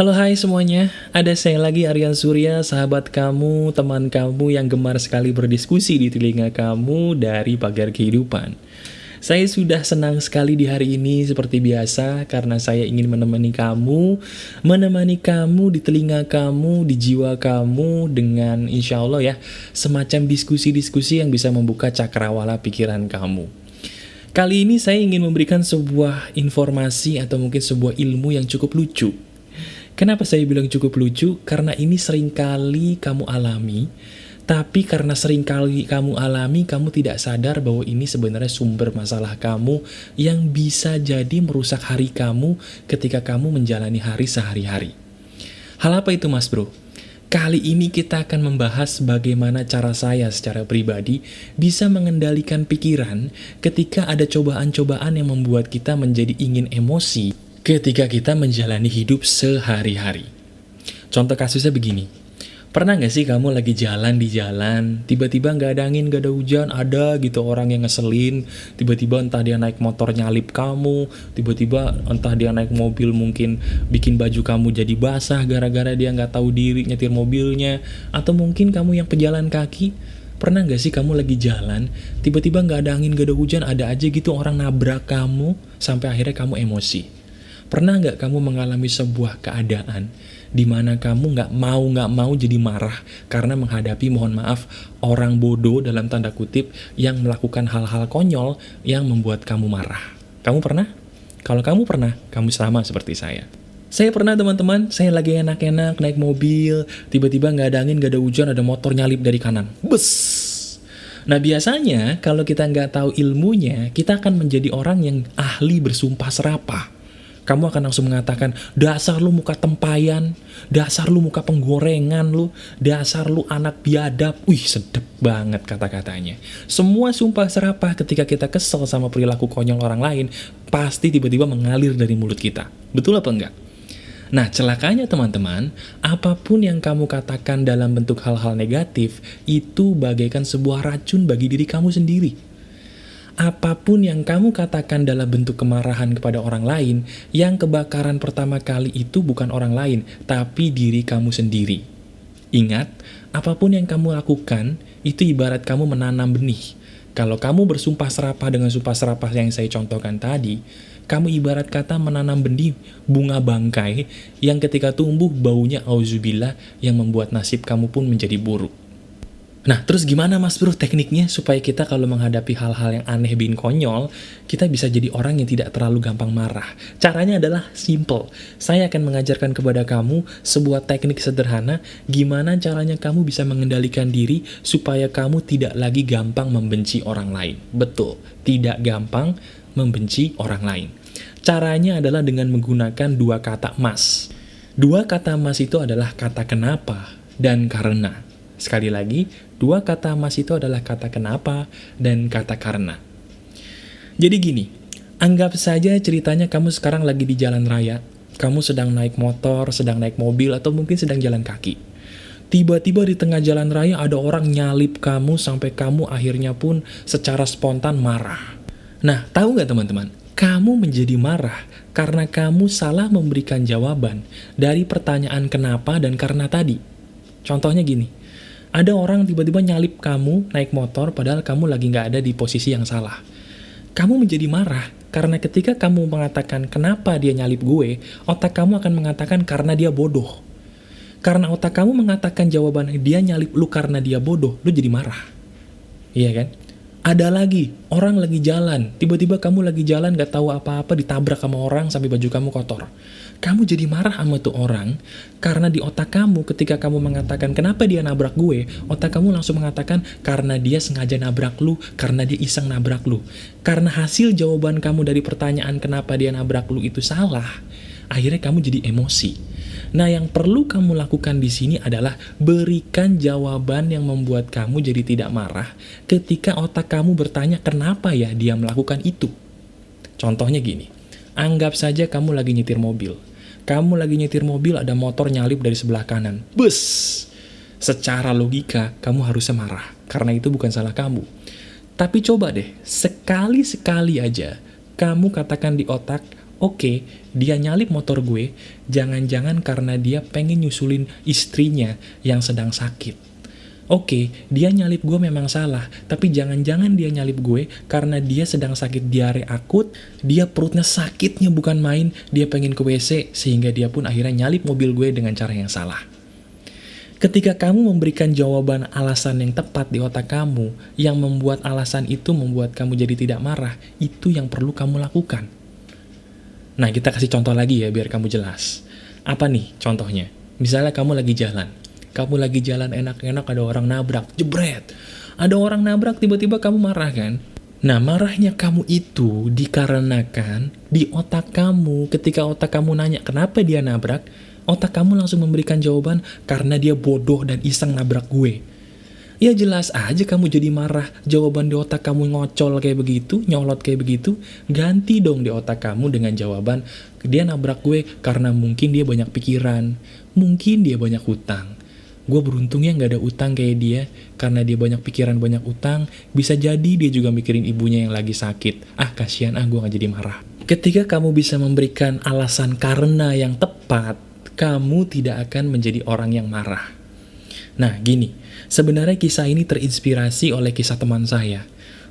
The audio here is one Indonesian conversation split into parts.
Halo hai semuanya, ada saya lagi Aryan Surya, sahabat kamu, teman kamu yang gemar sekali berdiskusi di telinga kamu dari pagar kehidupan. Saya sudah senang sekali di hari ini seperti biasa karena saya ingin menemani kamu, menemani kamu di telinga kamu, di jiwa kamu dengan insya Allah ya, semacam diskusi-diskusi yang bisa membuka cakrawala pikiran kamu. Kali ini saya ingin memberikan sebuah informasi atau mungkin sebuah ilmu yang cukup lucu Kenapa saya bilang cukup lucu? Karena ini sering kali kamu alami, tapi karena sering kali kamu alami, kamu tidak sadar bahwa ini sebenarnya sumber masalah kamu yang bisa jadi merusak hari kamu ketika kamu menjalani hari sehari-hari. Hal apa itu mas bro? Kali ini kita akan membahas bagaimana cara saya secara pribadi bisa mengendalikan pikiran ketika ada cobaan-cobaan yang membuat kita menjadi ingin emosi ketika kita menjalani hidup sehari-hari. Contoh kasusnya begini, pernah nggak sih kamu lagi jalan di jalan, tiba-tiba nggak ada angin, nggak ada hujan, ada gitu orang yang ngeselin, tiba-tiba entah dia naik motor nyalip kamu, tiba-tiba entah dia naik mobil mungkin bikin baju kamu jadi basah gara-gara dia nggak tahu diri nyetir mobilnya, atau mungkin kamu yang pejalan kaki, Pernah nggak sih kamu lagi jalan, tiba-tiba nggak ada angin, nggak ada hujan, ada aja gitu orang nabrak kamu, sampai akhirnya kamu emosi. Pernah nggak kamu mengalami sebuah keadaan di mana kamu nggak mau nggak mau jadi marah karena menghadapi mohon maaf orang bodoh dalam tanda kutip yang melakukan hal-hal konyol yang membuat kamu marah. Kamu pernah? Kalau kamu pernah, kamu sama seperti saya. Saya pernah teman-teman, saya lagi enak-enak naik mobil, tiba-tiba nggak ada angin, nggak ada hujan, ada motor nyalip dari kanan. Bus! Nah biasanya kalau kita nggak tahu ilmunya, kita akan menjadi orang yang ahli bersumpah serapah kamu akan langsung mengatakan, dasar lu muka tempayan, dasar lu muka penggorengan lu, dasar lu anak biadab. Wih, sedep banget kata-katanya. Semua sumpah serapah ketika kita kesel sama perilaku konyol orang lain, pasti tiba-tiba mengalir dari mulut kita. Betul apa enggak? Nah, celakanya teman-teman, apa pun yang kamu katakan dalam bentuk hal-hal negatif, itu bagaikan sebuah racun bagi diri kamu sendiri apa pun yang kamu katakan dalam bentuk kemarahan kepada orang lain, yang kebakaran pertama kali itu bukan orang lain, tapi diri kamu sendiri. Ingat, apa pun yang kamu lakukan, itu ibarat kamu menanam benih. Kalau kamu bersumpah serapah dengan sumpah serapah yang saya contohkan tadi, kamu ibarat kata menanam benih bunga bangkai yang ketika tumbuh baunya auzubillah yang membuat nasib kamu pun menjadi buruk. Nah, terus gimana mas bro tekniknya supaya kita kalau menghadapi hal-hal yang aneh bin konyol, kita bisa jadi orang yang tidak terlalu gampang marah. Caranya adalah simple. Saya akan mengajarkan kepada kamu sebuah teknik sederhana gimana caranya kamu bisa mengendalikan diri supaya kamu tidak lagi gampang membenci orang lain. Betul, tidak gampang membenci orang lain. Caranya adalah dengan menggunakan dua kata mas. Dua kata mas itu adalah kata kenapa dan karena. Sekali lagi, dua kata mas itu adalah kata kenapa dan kata karena. Jadi gini, anggap saja ceritanya kamu sekarang lagi di jalan raya, kamu sedang naik motor, sedang naik mobil, atau mungkin sedang jalan kaki. Tiba-tiba di tengah jalan raya ada orang nyalip kamu sampai kamu akhirnya pun secara spontan marah. Nah, tahu nggak teman-teman? Kamu menjadi marah karena kamu salah memberikan jawaban dari pertanyaan kenapa dan karena tadi. Contohnya gini, ada orang tiba-tiba nyalip kamu naik motor padahal kamu lagi nggak ada di posisi yang salah. Kamu menjadi marah karena ketika kamu mengatakan kenapa dia nyalip gue, otak kamu akan mengatakan karena dia bodoh. Karena otak kamu mengatakan jawaban dia nyalip lu karena dia bodoh, lu jadi marah. Iya kan? Ada lagi, orang lagi jalan, tiba-tiba kamu lagi jalan gak tahu apa-apa ditabrak sama orang sampai baju kamu kotor kamu jadi marah sama tuh orang karena di otak kamu ketika kamu mengatakan kenapa dia nabrak gue, otak kamu langsung mengatakan karena dia sengaja nabrak lu, karena dia iseng nabrak lu. Karena hasil jawaban kamu dari pertanyaan kenapa dia nabrak lu itu salah, akhirnya kamu jadi emosi. Nah, yang perlu kamu lakukan di sini adalah berikan jawaban yang membuat kamu jadi tidak marah ketika otak kamu bertanya kenapa ya dia melakukan itu. Contohnya gini, anggap saja kamu lagi nyetir mobil kamu lagi nyetir mobil, ada motor nyalip dari sebelah kanan. Bus! Secara logika, kamu harusnya marah. Karena itu bukan salah kamu. Tapi coba deh, sekali-sekali aja, kamu katakan di otak, Oke, dia nyalip motor gue, jangan-jangan karena dia pengen nyusulin istrinya yang sedang sakit. Oke, dia nyalip gue memang salah, tapi jangan-jangan dia nyalip gue karena dia sedang sakit diare akut, dia perutnya sakitnya bukan main, dia pengen ke WC, sehingga dia pun akhirnya nyalip mobil gue dengan cara yang salah. Ketika kamu memberikan jawaban alasan yang tepat di otak kamu, yang membuat alasan itu membuat kamu jadi tidak marah, itu yang perlu kamu lakukan. Nah, kita kasih contoh lagi ya, biar kamu jelas. Apa nih contohnya? Misalnya kamu lagi jalan. Kamu lagi jalan enak-enak, ada orang nabrak, jebret. Ada orang nabrak, tiba-tiba kamu marah kan? Nah, marahnya kamu itu dikarenakan di otak kamu, ketika otak kamu nanya kenapa dia nabrak, otak kamu langsung memberikan jawaban karena dia bodoh dan iseng nabrak gue. Ya jelas aja kamu jadi marah, jawaban di otak kamu ngocol kayak begitu, nyolot kayak begitu, ganti dong di otak kamu dengan jawaban, dia nabrak gue karena mungkin dia banyak pikiran, mungkin dia banyak hutang. Gue beruntungnya gak ada utang kayak dia, karena dia banyak pikiran, banyak utang, bisa jadi dia juga mikirin ibunya yang lagi sakit. Ah kasihan ah gue gak jadi marah. Ketika kamu bisa memberikan alasan karena yang tepat, kamu tidak akan menjadi orang yang marah. Nah, gini, sebenarnya kisah ini terinspirasi oleh kisah teman saya.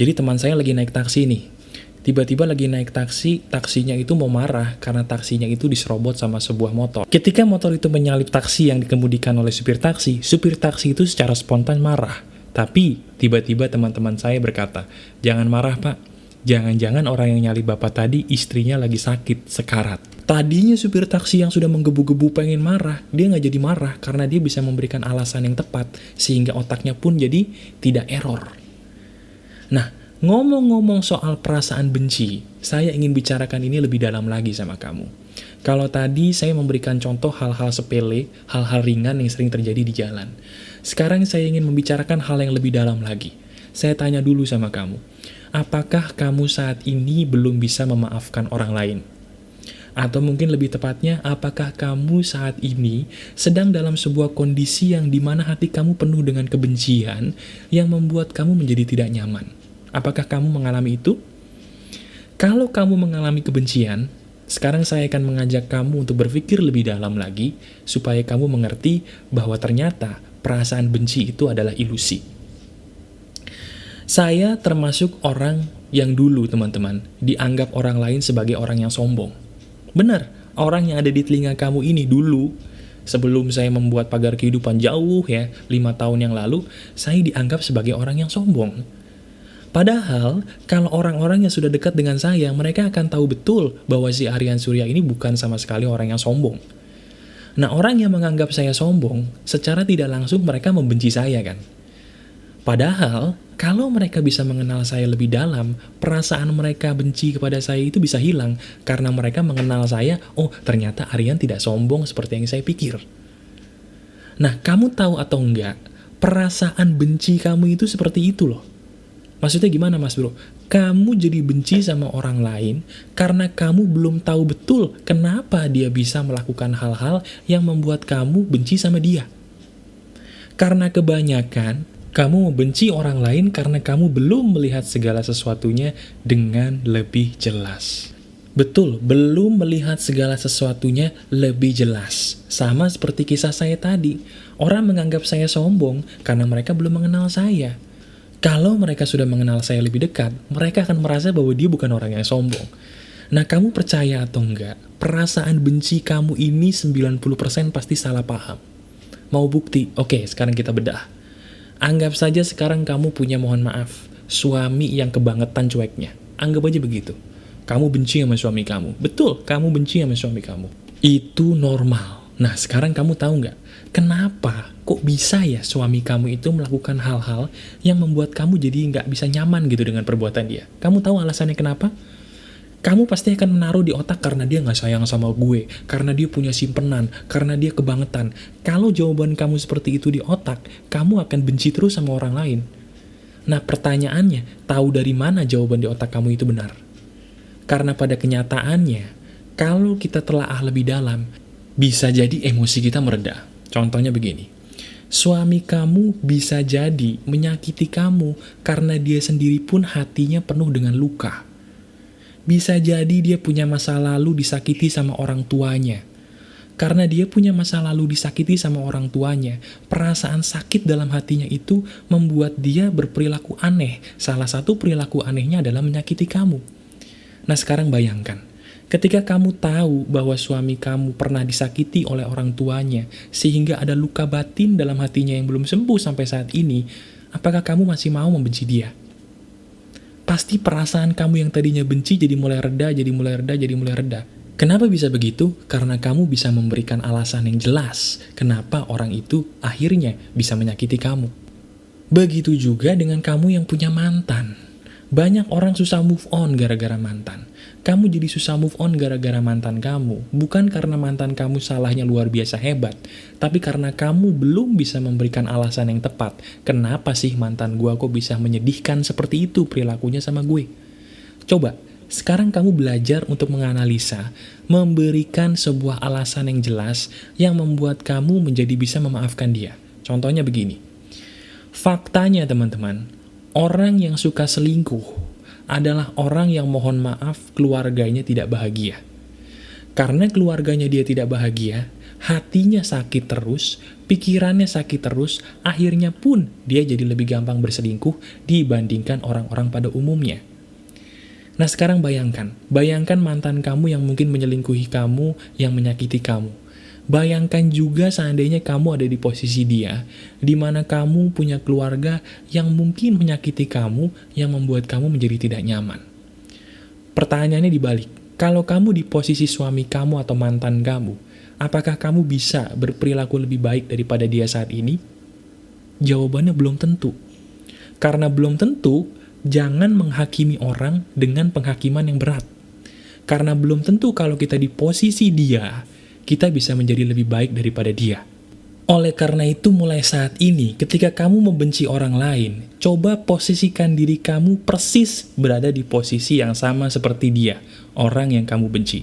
Jadi teman saya lagi naik taksi nih. Tiba-tiba lagi naik taksi, taksinya itu mau marah karena taksinya itu diserobot sama sebuah motor. Ketika motor itu menyalip taksi yang dikemudikan oleh supir taksi, supir taksi itu secara spontan marah. Tapi, tiba-tiba teman-teman saya berkata, jangan marah pak, jangan-jangan orang yang nyalip bapak tadi istrinya lagi sakit, sekarat. Tadinya supir taksi yang sudah menggebu-gebu pengen marah, dia nggak jadi marah karena dia bisa memberikan alasan yang tepat, sehingga otaknya pun jadi tidak error. Nah, ngomong-ngomong soal perasaan benci, saya ingin bicarakan ini lebih dalam lagi sama kamu. Kalau tadi saya memberikan contoh hal-hal sepele, hal-hal ringan yang sering terjadi di jalan. Sekarang saya ingin membicarakan hal yang lebih dalam lagi. Saya tanya dulu sama kamu, apakah kamu saat ini belum bisa memaafkan orang lain? Atau mungkin lebih tepatnya, apakah kamu saat ini sedang dalam sebuah kondisi yang di mana hati kamu penuh dengan kebencian yang membuat kamu menjadi tidak nyaman? Apakah kamu mengalami itu? Kalau kamu mengalami kebencian, sekarang saya akan mengajak kamu untuk berpikir lebih dalam lagi, supaya kamu mengerti bahwa ternyata perasaan benci itu adalah ilusi. Saya termasuk orang yang dulu, teman-teman, dianggap orang lain sebagai orang yang sombong. Benar, orang yang ada di telinga kamu ini dulu, sebelum saya membuat pagar kehidupan jauh ya, lima tahun yang lalu, saya dianggap sebagai orang yang sombong. Padahal, kalau orang-orang yang sudah dekat dengan saya, mereka akan tahu betul bahwa si Aryan Surya ini bukan sama sekali orang yang sombong. Nah, orang yang menganggap saya sombong, secara tidak langsung mereka membenci saya kan. Padahal, kalau mereka bisa mengenal saya lebih dalam, perasaan mereka benci kepada saya itu bisa hilang karena mereka mengenal saya, oh ternyata Aryan tidak sombong seperti yang saya pikir. Nah, kamu tahu atau enggak, perasaan benci kamu itu seperti itu loh. Maksudnya gimana mas bro? Kamu jadi benci sama orang lain karena kamu belum tahu betul kenapa dia bisa melakukan hal-hal yang membuat kamu benci sama dia. Karena kebanyakan kamu membenci orang lain karena kamu belum melihat segala sesuatunya dengan lebih jelas. Betul, belum melihat segala sesuatunya lebih jelas. Sama seperti kisah saya tadi. Orang menganggap saya sombong karena mereka belum mengenal saya. Kalau mereka sudah mengenal saya lebih dekat, mereka akan merasa bahwa dia bukan orang yang sombong. Nah, kamu percaya atau enggak, perasaan benci kamu ini 90% pasti salah paham. Mau bukti? Oke, sekarang kita bedah. Anggap saja sekarang kamu punya mohon maaf, suami yang kebangetan cueknya. Anggap aja begitu. Kamu benci sama suami kamu. Betul, kamu benci sama suami kamu. Itu normal. Nah, sekarang kamu tahu nggak? Kenapa kok bisa ya suami kamu itu melakukan hal-hal yang membuat kamu jadi nggak bisa nyaman gitu dengan perbuatan dia? Kamu tahu alasannya kenapa? Kamu pasti akan menaruh di otak karena dia nggak sayang sama gue, karena dia punya simpenan, karena dia kebangetan. Kalau jawaban kamu seperti itu di otak, kamu akan benci terus sama orang lain. Nah pertanyaannya, tahu dari mana jawaban di otak kamu itu benar? Karena pada kenyataannya, kalau kita telaah lebih dalam, bisa jadi emosi kita meredah. Contohnya begini, suami kamu bisa jadi menyakiti kamu karena dia sendiri pun hatinya penuh dengan luka Bisa jadi dia punya masa lalu disakiti sama orang tuanya. Karena dia punya masa lalu disakiti sama orang tuanya, perasaan sakit dalam hatinya itu membuat dia berperilaku aneh. Salah satu perilaku anehnya adalah menyakiti kamu. Nah sekarang bayangkan, ketika kamu tahu bahwa suami kamu pernah disakiti oleh orang tuanya, sehingga ada luka batin dalam hatinya yang belum sembuh sampai saat ini, apakah kamu masih mau membenci dia? Pasti perasaan kamu yang tadinya benci jadi mulai reda, jadi mulai reda, jadi mulai reda. Kenapa bisa begitu? Karena kamu bisa memberikan alasan yang jelas kenapa orang itu akhirnya bisa menyakiti kamu. Begitu juga dengan kamu yang punya mantan. Banyak orang susah move on gara-gara mantan. Kamu jadi susah move on gara-gara mantan kamu. Bukan karena mantan kamu salahnya luar biasa hebat, tapi karena kamu belum bisa memberikan alasan yang tepat. Kenapa sih mantan gua kok bisa menyedihkan seperti itu perilakunya sama gue? Coba, sekarang kamu belajar untuk menganalisa, memberikan sebuah alasan yang jelas yang membuat kamu menjadi bisa memaafkan dia. Contohnya begini. Faktanya teman-teman, orang yang suka selingkuh adalah orang yang mohon maaf keluarganya tidak bahagia. Karena keluarganya dia tidak bahagia, hatinya sakit terus, pikirannya sakit terus, akhirnya pun dia jadi lebih gampang berselingkuh dibandingkan orang-orang pada umumnya. Nah sekarang bayangkan, bayangkan mantan kamu yang mungkin menyelingkuhi kamu, yang menyakiti kamu. Bayangkan juga seandainya kamu ada di posisi dia, di mana kamu punya keluarga yang mungkin menyakiti kamu, yang membuat kamu menjadi tidak nyaman. Pertanyaannya dibalik, kalau kamu di posisi suami kamu atau mantan kamu, apakah kamu bisa berperilaku lebih baik daripada dia saat ini? Jawabannya belum tentu. Karena belum tentu, jangan menghakimi orang dengan penghakiman yang berat. Karena belum tentu kalau kita di posisi dia, kita bisa menjadi lebih baik daripada dia. Oleh karena itu mulai saat ini, ketika kamu membenci orang lain, coba posisikan diri kamu persis berada di posisi yang sama seperti dia, orang yang kamu benci.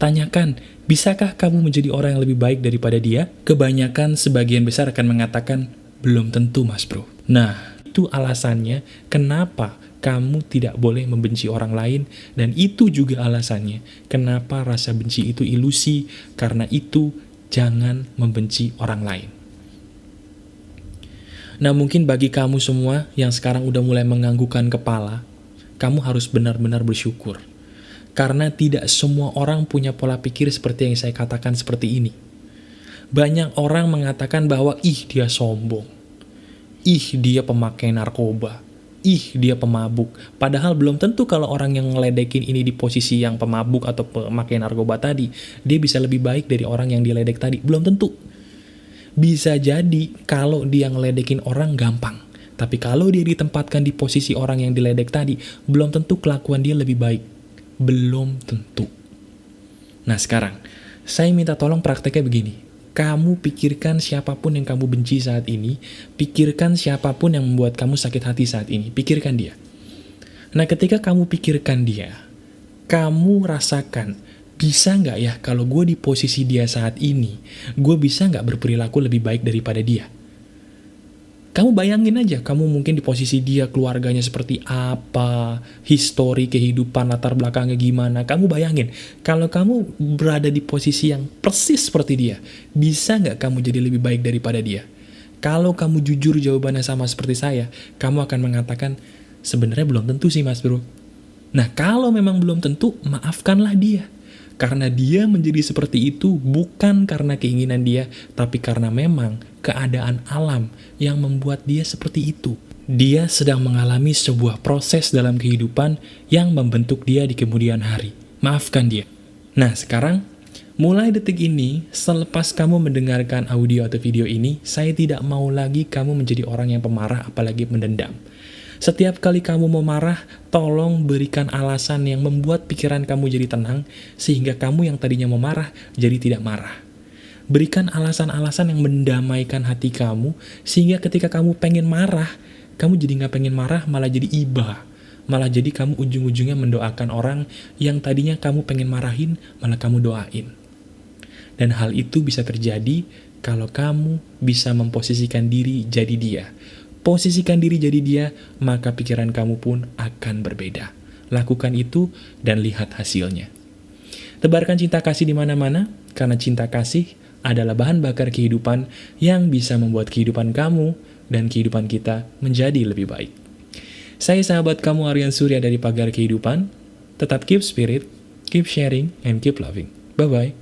Tanyakan, bisakah kamu menjadi orang yang lebih baik daripada dia? Kebanyakan sebagian besar akan mengatakan, belum tentu mas bro. Nah, itu alasannya kenapa kamu tidak boleh membenci orang lain dan itu juga alasannya kenapa rasa benci itu ilusi karena itu jangan membenci orang lain. Nah mungkin bagi kamu semua yang sekarang udah mulai menganggukkan kepala, kamu harus benar-benar bersyukur. Karena tidak semua orang punya pola pikir seperti yang saya katakan seperti ini. Banyak orang mengatakan bahwa ih dia sombong ih dia pemakai narkoba, ih dia pemabuk. Padahal belum tentu kalau orang yang ngeledekin ini di posisi yang pemabuk atau pemakai narkoba tadi, dia bisa lebih baik dari orang yang diledek tadi. Belum tentu. Bisa jadi kalau dia ngeledekin orang gampang. Tapi kalau dia ditempatkan di posisi orang yang diledek tadi, belum tentu kelakuan dia lebih baik. Belum tentu. Nah sekarang, saya minta tolong prakteknya begini kamu pikirkan siapa pun yang kamu benci saat ini, pikirkan siapa pun yang membuat kamu sakit hati saat ini, pikirkan dia. Nah ketika kamu pikirkan dia, kamu rasakan, bisa nggak ya kalau gue di posisi dia saat ini, gue bisa nggak berperilaku lebih baik daripada dia? Kamu bayangin aja, kamu mungkin di posisi dia, keluarganya seperti apa, histori kehidupan, latar belakangnya gimana. Kamu bayangin, kalau kamu berada di posisi yang persis seperti dia, bisa nggak kamu jadi lebih baik daripada dia? Kalau kamu jujur jawabannya sama seperti saya, kamu akan mengatakan, sebenarnya belum tentu sih mas bro. Nah kalau memang belum tentu, maafkanlah dia. Karena dia menjadi seperti itu bukan karena keinginan dia, tapi karena memang keadaan alam yang membuat dia seperti itu. Dia sedang mengalami sebuah proses dalam kehidupan yang membentuk dia di kemudian hari. Maafkan dia. Nah, sekarang Mulai detik ini, selepas kamu mendengarkan audio atau video ini, saya tidak mau lagi kamu menjadi orang yang pemarah apalagi mendendam. Setiap kali kamu mau marah, tolong berikan alasan yang membuat pikiran kamu jadi tenang, sehingga kamu yang tadinya mau marah, jadi tidak marah. Berikan alasan-alasan yang mendamaikan hati kamu, sehingga ketika kamu pengen marah, kamu jadi nggak pengen marah, malah jadi iba. Malah jadi kamu ujung-ujungnya mendoakan orang yang tadinya kamu pengen marahin, malah kamu doain. Dan hal itu bisa terjadi kalau kamu bisa memposisikan diri jadi dia. Posisikan diri jadi dia, maka pikiran kamu pun akan berbeda. lakukan itu dan lihat hasilnya. Tebarkan cinta kasih di mana-mana, karena cinta kasih adalah bahan bakar kehidupan yang bisa membuat kehidupan kamu dan kehidupan kita menjadi lebih baik. Saya sahabat kamu Aryan Surya dari Pagar Kehidupan. Tetap keep spirit, keep sharing, and keep loving. Bye-bye.